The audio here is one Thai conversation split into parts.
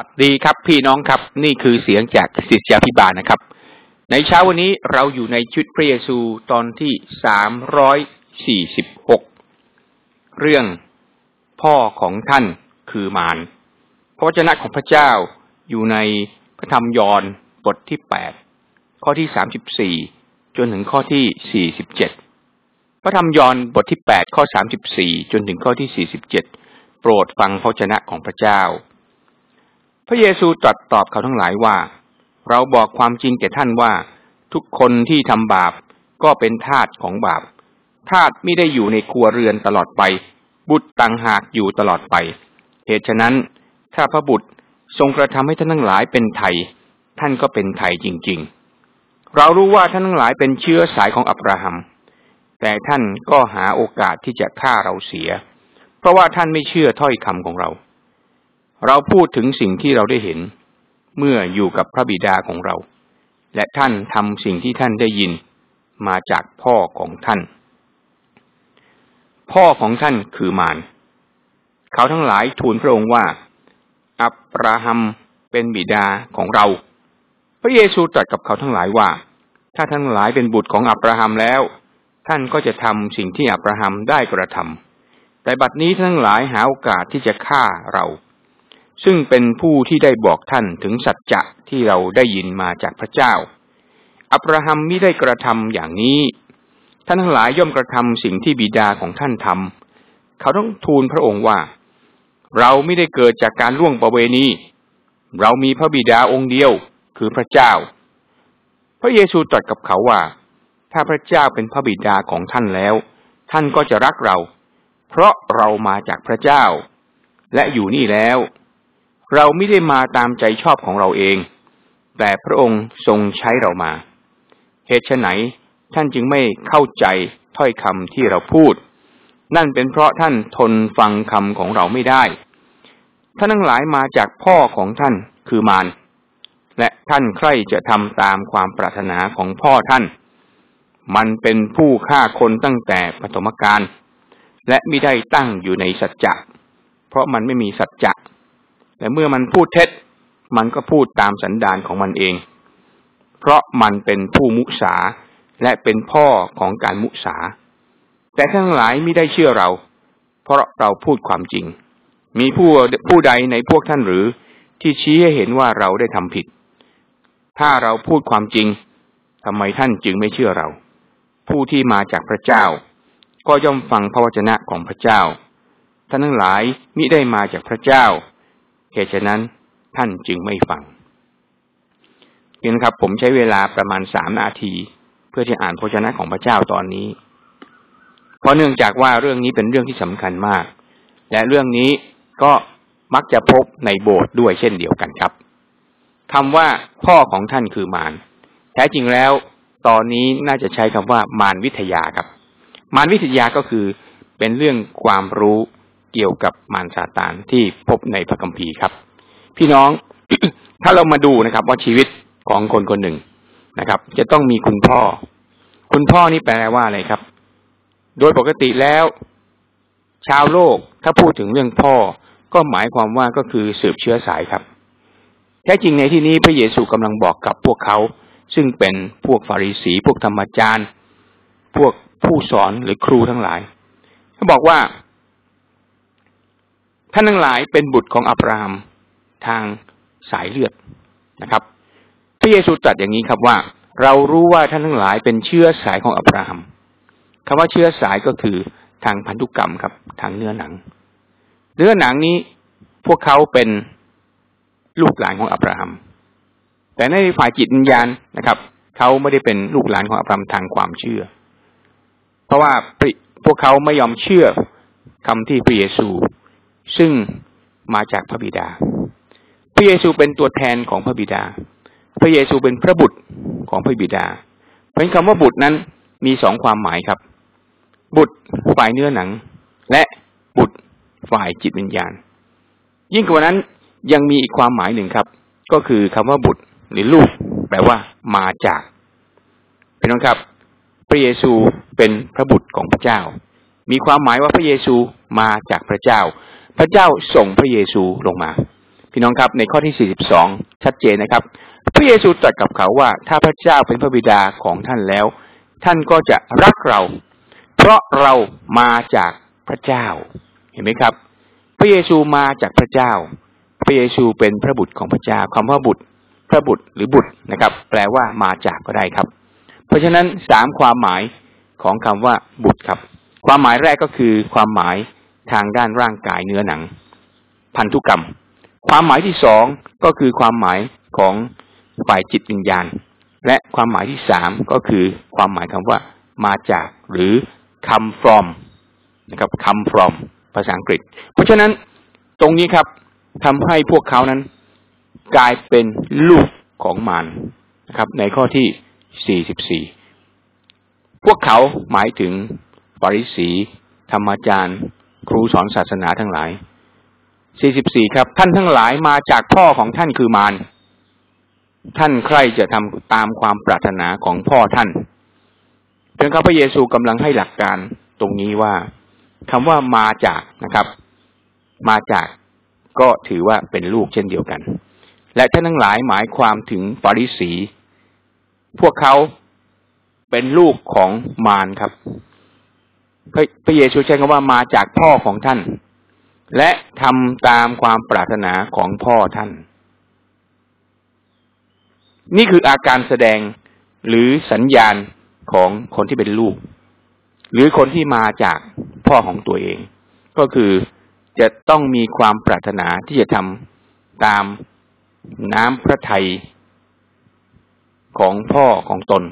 วัสดีครับพี่น้องครับนี่คือเสียงจากศิษยาพิบาลนะครับ ในเช้าวันนี้เราอยู่ในชุดพระเยซูตอนที่สามร้อยสี่สิบหกเรื่องพ่อของท่านคือมารพระวจนะของพระเจ้าอยู่ในพระธรรมยอห์นบทที่แปดข้อที่สามสิบสี่จนถึงข้อที่สี่สิบเจ็ดพระธรรมยอห์นบทที่แปดข้อสามสิบสี่จนถึงข้อที่สี่สิบเจ็ดโปรดฟังพระวจนะของพระเจ้า พระเยซูตรัสตอบเขาทั้งหลายว่า เราบอกความจริงแก่ท่านว่า ทุกคนที่ทำบาปก็เป็นทาสของบาป ทาสไม่ได้อยู่ในครัวเรือนตลอดไป บุตรต่างหากอยู่ตลอดไป เหตุฉะนั้น ถ้าพระบุตรทรงกระทำให้ท่านทั้งหลายเป็นไทย ท่านก็เป็นไทยจริง ๆ เรารู้ว่าท่านทั้งหลายเป็นเชื้อสายของอับราฮัม แต่ท่านก็หาโอกาสที่จะฆ่าเราเสีย เพราะว่าท่านไม่เชื่อถ้อยคำของเรา เราพูดถึงสิ่งที่เราได้เห็น เมื่ออยู่กับพระบิดาของเรา และท่านทำสิ่งที่ท่านได้ยินมาจากพ่อของท่าน พ่อของท่านคือมารเขาทั้งหลายทูลพระองค์ว่า อับราฮัมเป็นบิดาของเรา พระเยซูตรัสกับเขาทั้งหลายว่า ถ้าท่านทั้งหลายเป็นบุตรของอับราฮัมแล้ว ท่านก็จะทำสิ่งที่อับราฮัมได้กระทำแต่บัดนี้ท่านทั้งหลายหาโอกาสที่จะฆ่าเรา ซึ่งเป็นผู้ที่ได้บอกท่านถึงสัจจะที่เราได้ยินมาจากพระเจ้า อับราฮัมมิได้กระทำอย่างนี้ ท่านทั้งหลายย่อมกระทำสิ่งที่บิดาของท่านทำเขาต้องทูลพระองค์ว่า เราไม่ได้เกิดจากการล่วงประเวณี เรามีพระบิดาองค์เดียวคือพระเจ้า พระเยซูตรัสกับเขาว่า ถ้าพระเจ้าเป็นพระบิดาของท่านแล้ว ท่านก็จะรักเรา เพราะเรามาจากพระเจ้า และอยู่นี่แล้ว เราไม่ได้มาตามใจชอบของเราเอง แต่พระองค์ทรงใช้เรามา เหตุไฉนท่านจึงไม่เข้าใจถ้อยคำที่เราพูด นั่นเป็นเพราะท่านทนฟังคำของเราไม่ได้ ท่านทั้งหลายมาจากพ่อของท่านคือมารและท่านใคร่จะทำตามความปรารถนาของพ่อท่าน มันเป็นผู้ฆ่าคนตั้งแต่ปฐมกาลและไม่ได้ตั้งอยู่ในสัจจะ เพราะมันไม่มีสัจจะ และเมื่อมันพูดเท็จ มันก็พูดตามสันดานของมันเอง เพราะมันเป็นผู้มุสาและเป็นพ่อของการมุสา แต่ทั้งหลายไม่ได้เชื่อเรา เพราะเราพูดความจริง มีผู้ผู้ใดในพวกท่านหรือที่ชี้ให้เห็นว่าเราได้ทำผิด ถ้าเราพูดความจริงทำไมท่านจึงไม่เชื่อเรา ผู้ที่มาจากพระเจ้า ก็ย่อมฟังพระวจนะของพระเจ้า ท่านทั้งหลายมิได้มาจากพระเจ้า เหตุฉะนั้นท่านจึงไม่ฟังเห็นครับ ผมใช้เวลาประมาณสามนาที เพื่อที่อ่านพระวจนะของพระเจ้าตอนนี้ เพราะเนื่องจากว่าเรื่องนี้เป็นเรื่องที่สำคัญมาก และเรื่องนี้ก็มักจะพบในโบสถ์ด้วยเช่นเดียวกันครับคำว่าพ่อของท่านคือมารแท้จริงแล้ว ตอนนี้น่าจะใช้คำว่ามารวิทยาครับ มารวิทยาก็คือเป็นเรื่องความรู้ เกี่ยวกับมารซาตานที่พบในพระคัมภีร์ครับ พี่น้อง ถ้าเรามาดูนะครับ ว่าชีวิตของคนคนหนึ่งนะครับ จะต้องมีคุณพ่อ คุณพ่อนี่แปลว่าอะไรครับ โดยปกติแล้ว ชาวโลกถ้าพูดถึงเรื่องพ่อ ก็หมายความว่าก็คือสืบเชื้อสายครับ แท้จริงในที่นี้พระเยซูกำลังบอกกับพวกเขา ซึ่งเป็นพวกฟาริสี พวกธรรมจารย์ พวกผู้สอนหรือครูทั้งหลายเขาบอกว่า ท่านทั้งหลายเป็นบุตรของอับราฮัมทางสายเลือดนะครับ พระเยซูตรัสอย่างนี้ครับว่า เรารู้ว่าท่านทั้งหลายเป็นเชื้อสายของอับราฮัมคำว่าเชื้อสายก็คือทางพันธุกรรมครับ ทางเนื้อหนัง เนื้อหนังนี้พวกเขาเป็นลูกหลานของอับราฮัมแต่ในฝ่ายจิตวิญญาณนะครับเขาไม่ได้เป็นลูกหลานของอับราฮัมทางความเชื่อ เพราะว่าพวกเขาไม่ยอมเชื่อคำที่พระเยซู ซึ่งมาจากพระบิดา พระเยซูเป็นตัวแทนของพระบิดา พระเยซูเป็นพระบุตรของพระบิดา เพราะคำว่าบุตรนั้นมีสองความหมายครับ บุตรฝ่ายเนื้อหนัง และบุตรฝ่ายจิตวิญญาณ ยิ่งกว่านั้นยังมีอีกความหมายหนึ่งครับ ก็คือคำว่าบุตรหรือลูก แปลว่ามาจากเป็นน้องครับ พระเยซูเป็นพระบุตรของพระเจ้า มีความหมายว่าพระเยซูมาจากพระเจ้า พระเจ้าส่งพระเยซูลงมา พี่น้องครับในข้อที่ 42 ชัดเจนนะครับ พระเยซูตรัสกับเขาว่า ถ้าพระเจ้าเป็นพระบิดาของท่านแล้ว ท่านก็จะรักเรา เพราะเรามาจากพระเจ้า เห็นไหมครับ พระเยซูมาจากพระเจ้า พระเยซูเป็นพระบุตรของพระเจ้าคำว่าบุตร พระบุตรหรือบุตรนะครับ แปลว่ามาจากก็ได้ครับ เพราะฉะนั้นสามความหมายของคำว่าบุตรครับ ความหมายแรกก็คือความหมาย ทางด้านร่างกายเนื้อหนัง พันธุกรรม ความหมายที่สองก็คือความหมายของฝ่ายจิตวิญญาณ และความหมายที่สามก็คือความหมายคำว่ามาจากหรือ come from นะครับ come from ภาษาอังกฤษ เพราะฉะนั้นตรงนี้ครับทำให้พวกเขานั้น กลายเป็นลูกของมารนะครับ ในข้อที่สี่สิบสี่พวกเขาหมายถึงปริสี ธรรมจารย์ ครูสอนศาสนาทั้งหลาย 44 ครับ ท่านทั้งหลายมาจากพ่อของท่านคือมาร ท่านใครจะทำตามความปรารถนาของพ่อท่านเพียงครับพระเยซูกำลังให้หลักการตรงนี้ว่าคำว่ามาจากนะครับ มาจากก็ถือว่าเป็นลูกเช่นเดียวกัน และท่านทั้งหลายหมายความถึงปริสี พวกเขาเป็นลูกของมารครับ พระเยซูใช้คำว่ามาจากพ่อของท่าน และทำตามความปรารถนาของพ่อท่าน นี่คืออาการแสดงหรือสัญญาณของคนที่เป็นลูก หรือคนที่มาจากพ่อของตัวเอง ก็คือจะต้องมีความปรารถนาที่จะทำตามน้ำพระทัยของพ่อของตน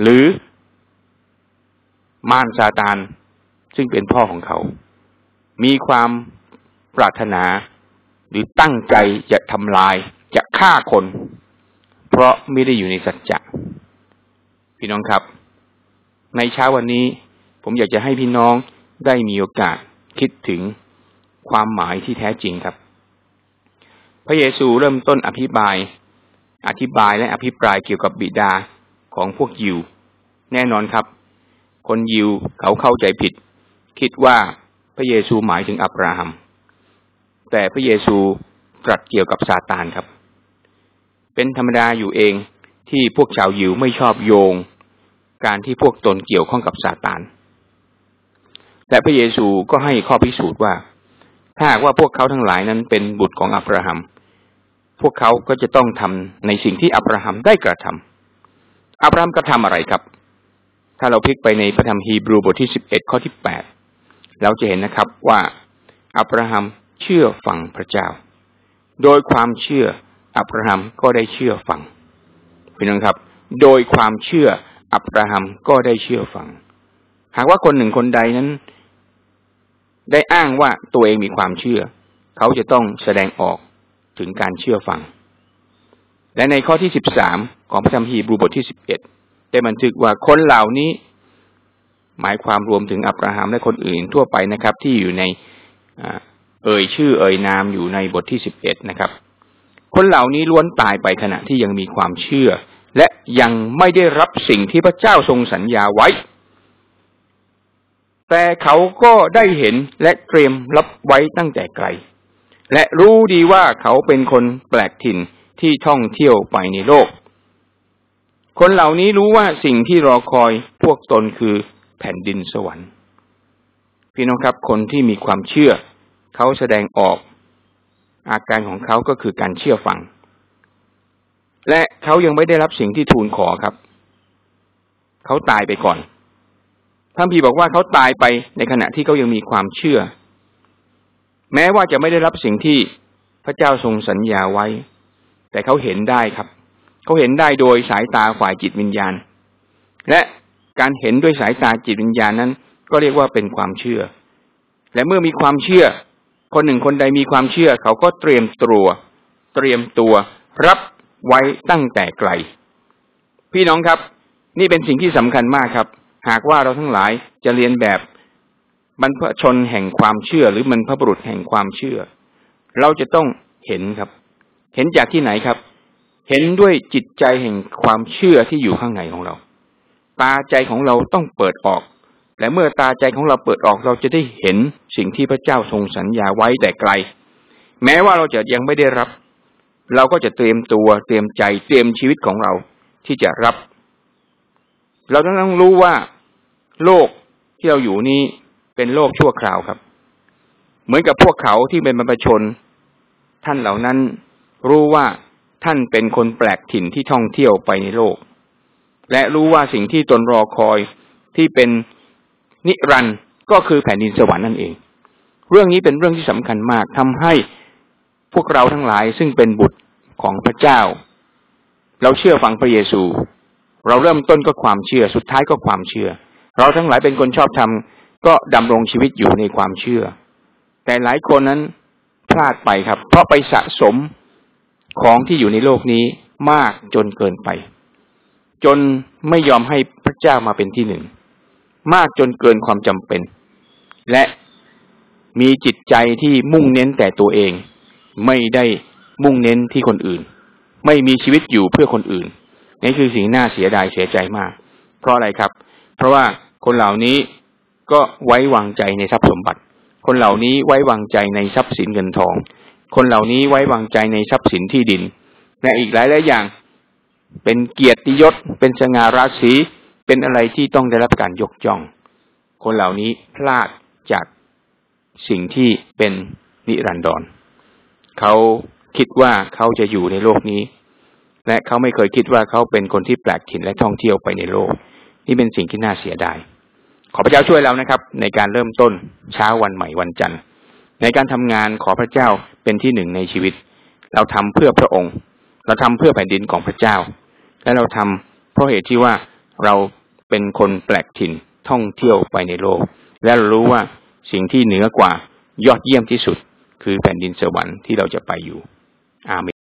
หรือ มารซาตานซึ่งเป็นพ่อของเขา มีความปรารถนา หรือตั้งใจจะทำลายจะฆ่าคน เพราะไม่ได้อยู่ในสัจจะพี่น้องครับ ในเช้าวันนี้ ผมอยากจะให้พี่น้องได้มีโอกาสคิดถึงความหมายที่แท้จริงครับ พระเยซูเริ่มต้นอธิบาย อธิบายและอภิปรายเกี่ยวกับบิดาของพวกยิว แน่นอนครับ คนยิวเขาเข้าใจผิด คิดว่าพระเยซูหมายถึงอับราฮัม แต่พระเยซูตรัสเกี่ยวกับซาตานครับ เป็นธรรมดาอยู่เองที่พวกชาวยิวไม่ชอบโยง การที่พวกตนเกี่ยวข้องกับซาตาน และพระเยซูก็ให้ข้อพิสูจน์ว่า ถ้าหากว่าพวกเขาทั้งหลายนั้นเป็นบุตรของอับราฮัม พวกเขาก็จะต้องทำในสิ่งที่อับราฮัมได้กระทำอับราฮัมกระทาอะไรครับ ถ้าเราพลิกไปในพระธรรมฮีบรูบทที่สิบเอ็ดข้อที่แปดเราจะเห็นนะครับว่าอับราฮัมเชื่อฟังพระเจ้า โดยความเชื่ออับราฮัมก็ได้เชื่อฟังพี่น้องครับ โดยความเชื่ออับราฮัมก็ได้เชื่อฟัง หากว่าคนหนึ่งคนใดนั้น ได้อ้างว่าตัวเองมีความเชื่อ เขาจะต้องแสดงออกถึงการเชื่อฟัง และในข้อที่สิบสามของพระธรรมฮีบรูบทที่สิบเอ็ด ได้บันทึกว่าคนเหล่านี้ หมายความรวมถึงอับราฮัมและคนอื่นทั่วไปนะครับ ที่อยู่ในเอ่ยชื่อเอ่ยนามอยู่ในบทที่สิบเอ็ดนะครับ คนเหล่านี้ล้วนตายไปขณะที่ยังมีความเชื่อ และยังไม่ได้รับสิ่งที่พระเจ้าทรงสัญญาไว้ แต่เขาก็ได้เห็นและเตรียมรับไว้ตั้งแต่ไกล และรู้ดีว่าเขาเป็นคนแปลกถิ่นที่ท่องเที่ยวไปในโลก คนเหล่านี้รู้ว่าสิ่งที่รอคอยพวกตนคือแผ่นดินสวรรค์ พี่น้องครับ คนที่มีความเชื่อ เขาแสดงออก อาการของเขาก็คือการเชื่อฟัง และเขายังไม่ได้รับสิ่งที่ทูลขอครับ เขาตายไปก่อนท่านพีบอกว่าเขาตายไปในขณะที่เขายังมีความเชื่อ แม้ว่าจะไม่ได้รับสิ่งที่พระเจ้าทรงสัญญาไว้ แต่เขาเห็นได้ครับ เขาเห็นได้โดยสายตาฝ่ายจิตวิญญาณ และการเห็นด้วยสายตาจิตวิญญาณนั้น ก็เรียกว่าเป็นความเชื่อ และเมื่อมีความเชื่อ คนหนึ่งคนใดมีความเชื่อ เขาก็เตรียมตัว เตรียมตัว รับไว้ตั้งแต่ไกล พี่น้องครับ นี่เป็นสิ่งที่สำคัญมากครับ หากว่าเราทั้งหลายจะเรียนแบบบรรพชนแห่งความเชื่อ หรือบรรพบุรุษแห่งความเชื่อ เราจะต้องเห็นครับ เห็นจากที่ไหนครับ เห็นด้วยจิตใจแห่งความเชื่อที่อยู่ข้างในของเรา ตาใจของเราต้องเปิดออก และเมื่อตาใจของเราเปิดออกเราจะได้เห็นสิ่งที่พระเจ้าทรงสัญญาไว้แต่ไกล แม้ว่าเราจะยังไม่ได้รับ เราก็จะเตรียมตัวเตรียมใจเตรียมชีวิตของเราที่จะรับ เราต้องต้องรู้ว่าโลกที่เราอยู่นี้เป็นโลกชั่วคราวครับ เหมือนกับพวกเขาที่เป็นบรรพชน ท่านเหล่านั้นรู้ว่า ท่านเป็นคนแปลกถิ่นที่ท่องเที่ยวไปในโลก และรู้ว่าสิ่งที่ตนรอคอยที่เป็นนิรันด์ก็คือแผ่นดินสวรรค์นั่นเอง เรื่องนี้เป็นเรื่องที่สำคัญมากทำให้พวกเราทั้งหลายซึ่งเป็นบุตรของพระเจ้า เราเชื่อฟังพระเยซู เราเริ่มต้นก็ความเชื่อสุดท้ายก็ความเชื่อ เราทั้งหลายเป็นคนชอบธรรมก็ดำรงชีวิตอยู่ในความเชื่อ แต่หลายคนนั้นพลาดไปครับ เพราะไปสะสม ของที่อยู่ในโลกนี้มากจนเกินไป จนไม่ยอมให้พระเจ้ามาเป็นที่หนึ่ง มากจนเกินความจำเป็น และมีจิตใจที่มุ่งเน้นแต่ตัวเอง ไม่ได้มุ่งเน้นที่คนอื่น ไม่มีชีวิตอยู่เพื่อคนอื่นนี่คือสิ่งน่าเสียดายเสียใจมาก เพราะอะไรครับ เพราะว่าคนเหล่านี้ก็ไว้วางใจในทรัพย์สมบัติ คนเหล่านี้ไว้วางใจในทรัพย์สินเงินทอง คนเหล่านี้ไว้วางใจในทรัพย์สินที่ดิน และอีกหลายหลายอย่าง เป็นเกียรติยศ เป็นสง่าราศี เป็นอะไรที่ต้องได้รับการยกย่อง คนเหล่านี้พลาดจากสิ่งที่เป็นนิรันดร เขาคิดว่าเขาจะอยู่ในโลกนี้ และเขาไม่เคยคิดว่าเขาเป็นคนที่แปลกถิ่นและท่องเที่ยวไปในโลก นี่เป็นสิ่งที่น่าเสียดาย ขอพระเจ้าช่วยเรานะครับ ในการเริ่มต้นเช้าวันใหม่วันจันทร์ ในการทำงานขอพระเจ้าเป็นที่หนึ่งในชีวิต เราทำเพื่อพระองค์ เราทำเพื่อแผ่นดินของพระเจ้า และเราทำเพราะเหตุที่ว่าเราเป็นคนแปลกถิ่นท่องเที่ยวไปในโลก และเรารู้ว่าสิ่งที่เหนือกว่ายอดเยี่ยมที่สุด คือแผ่นดินสวรรค์ที่เราจะไปอยู่ อาเมน